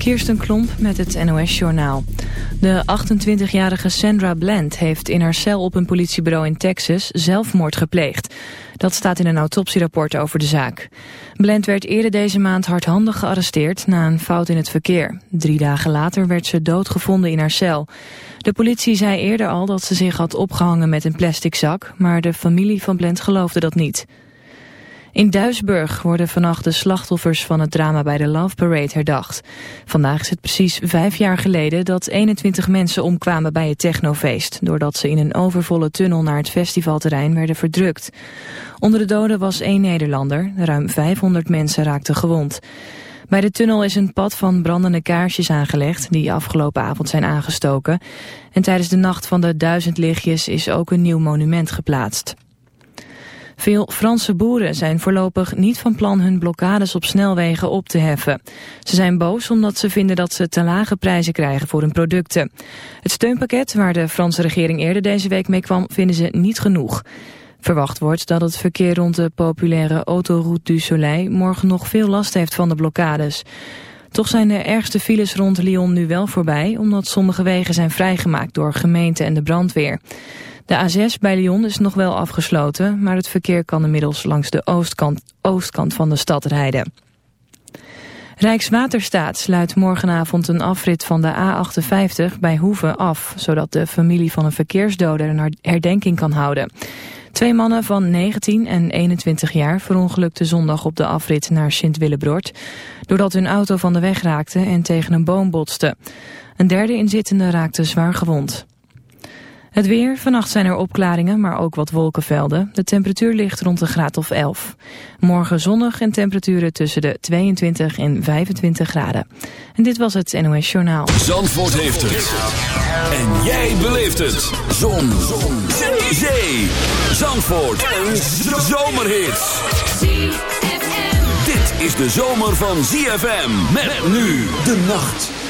Kirsten Klomp met het NOS-journaal. De 28-jarige Sandra Bland heeft in haar cel op een politiebureau in Texas zelfmoord gepleegd. Dat staat in een autopsierapport over de zaak. Bland werd eerder deze maand hardhandig gearresteerd na een fout in het verkeer. Drie dagen later werd ze doodgevonden in haar cel. De politie zei eerder al dat ze zich had opgehangen met een plastic zak, maar de familie van Bland geloofde dat niet. In Duisburg worden vannacht de slachtoffers van het drama bij de Love Parade herdacht. Vandaag is het precies vijf jaar geleden dat 21 mensen omkwamen bij het technofeest... doordat ze in een overvolle tunnel naar het festivalterrein werden verdrukt. Onder de doden was één Nederlander, ruim 500 mensen raakten gewond. Bij de tunnel is een pad van brandende kaarsjes aangelegd die afgelopen avond zijn aangestoken. En tijdens de nacht van de duizend lichtjes is ook een nieuw monument geplaatst. Veel Franse boeren zijn voorlopig niet van plan hun blokkades op snelwegen op te heffen. Ze zijn boos omdat ze vinden dat ze te lage prijzen krijgen voor hun producten. Het steunpakket waar de Franse regering eerder deze week mee kwam vinden ze niet genoeg. Verwacht wordt dat het verkeer rond de populaire Autoroute du Soleil morgen nog veel last heeft van de blokkades. Toch zijn de ergste files rond Lyon nu wel voorbij, omdat sommige wegen zijn vrijgemaakt door gemeente en de brandweer. De A6 bij Lyon is nog wel afgesloten, maar het verkeer kan inmiddels langs de oostkant, oostkant van de stad rijden. Rijkswaterstaat sluit morgenavond een afrit van de A58 bij Hoeve af, zodat de familie van een verkeersdode een herdenking kan houden. Twee mannen van 19 en 21 jaar verongelukten zondag op de afrit naar Sint-Willebrord, doordat hun auto van de weg raakte en tegen een boom botste. Een derde inzittende raakte zwaar gewond. Het weer, vannacht zijn er opklaringen, maar ook wat wolkenvelden. De temperatuur ligt rond een graad of 11. Morgen zonnig en temperaturen tussen de 22 en 25 graden. En dit was het NOS Journaal. Zandvoort heeft het. En jij beleeft het. Zon. Zon. Zee. Zandvoort. Een zomerhit. Dit is de zomer van ZFM. Met nu de nacht.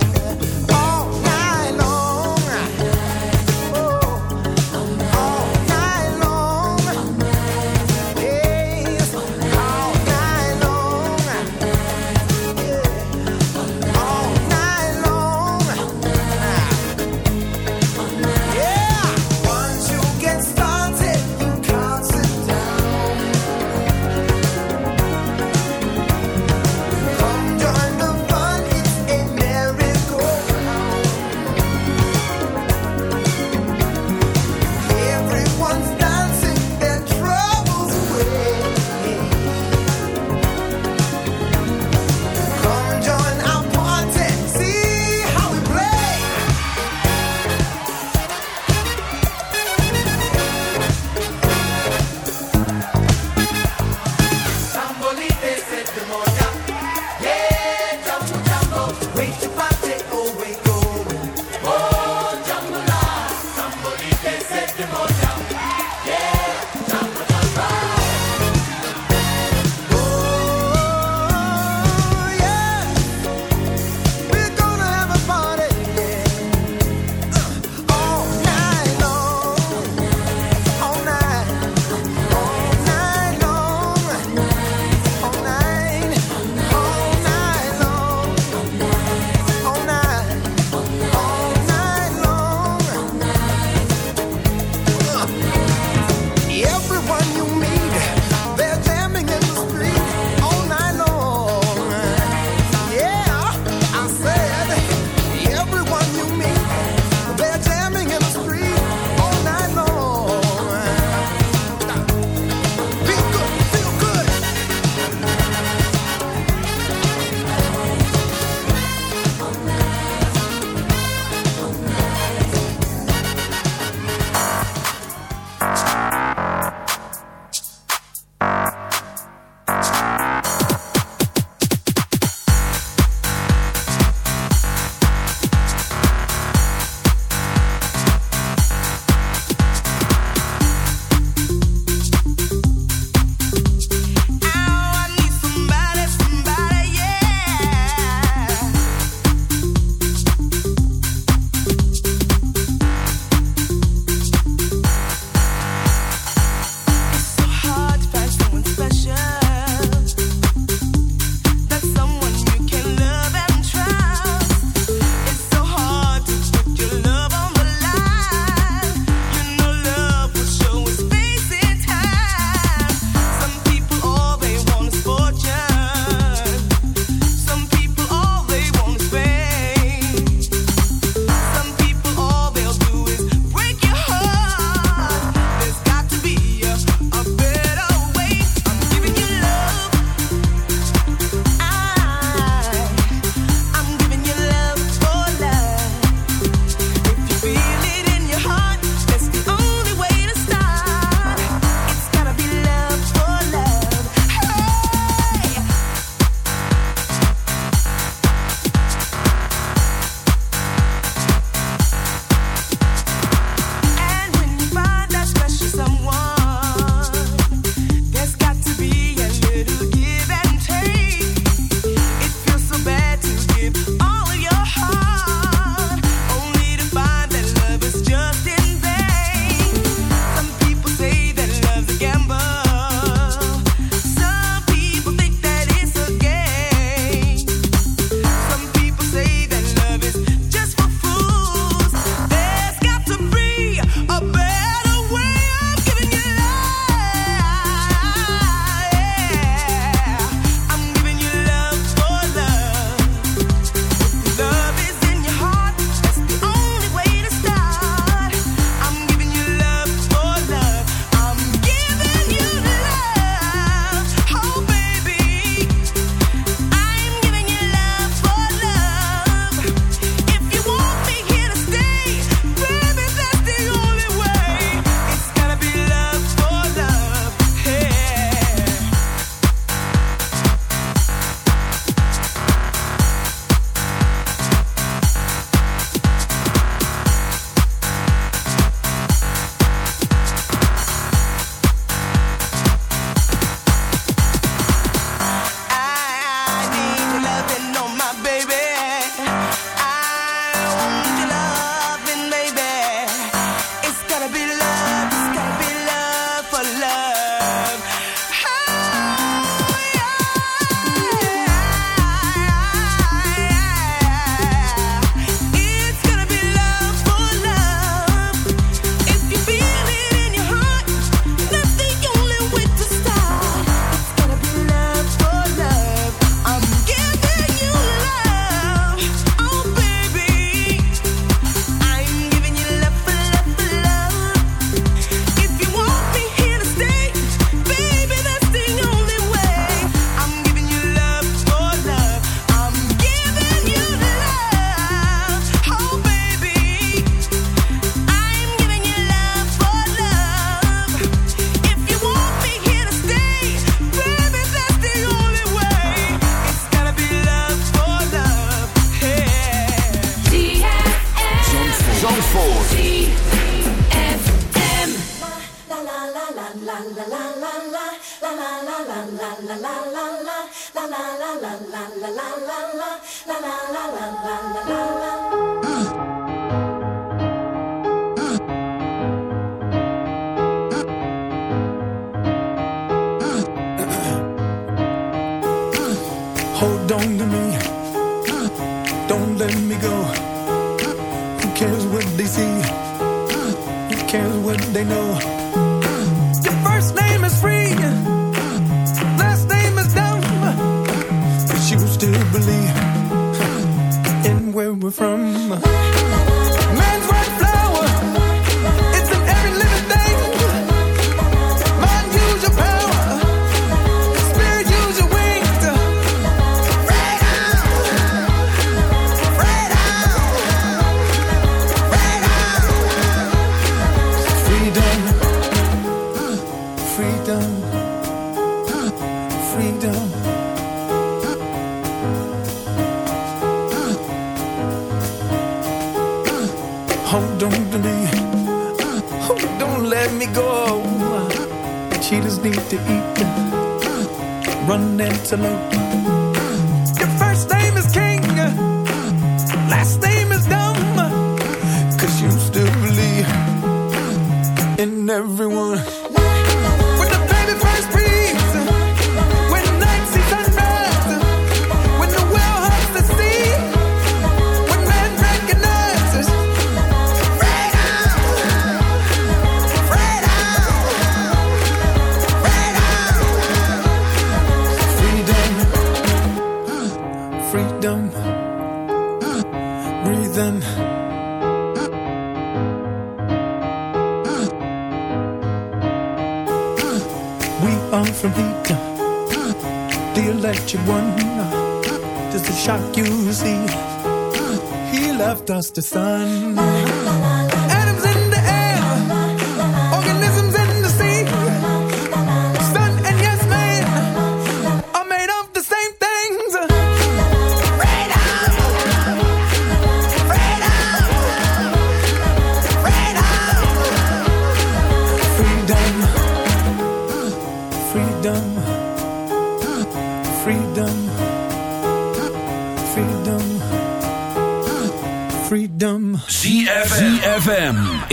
salute.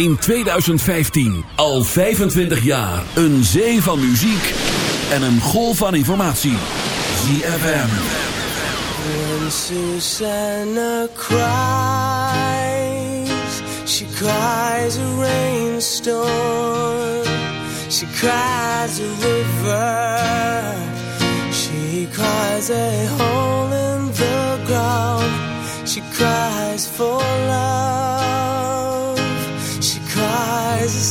In 2015. Al 25 jaar. Een zee van muziek en een golf van informatie. ZFM. When Susanna cries, she cries a rainstorm. She cries a river. She cries a hole in the ground. She cries for love.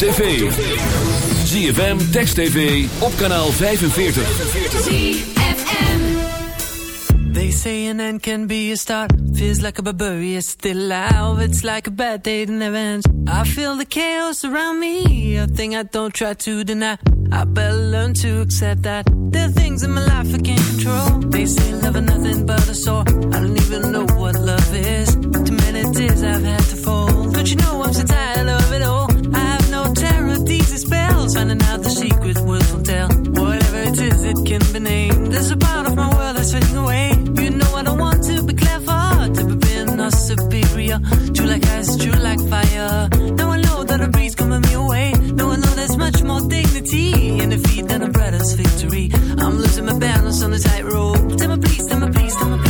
tv. ZFM, Text TV, op kanaal 45. ZFM. They say an end can be a start. Feels like a barbarian still alive. It's like a bad day that never ends. I feel the chaos around me. A thing I don't try to deny. I better learn to accept that. There are things in my life I can't control. They say love is nothing but a sore. I don't even know what love is. Too many tears I've had to fold. Don't you know I'm so tired a part of my world that's fading away. You know I don't want to be clever, to be being or superior. True like ice, true like fire. Now I know that a breeze coming me away. Now I know there's much more dignity in defeat than a brother's victory. I'm losing my balance on the tightrope. Tell me please, tell me please, tell me please.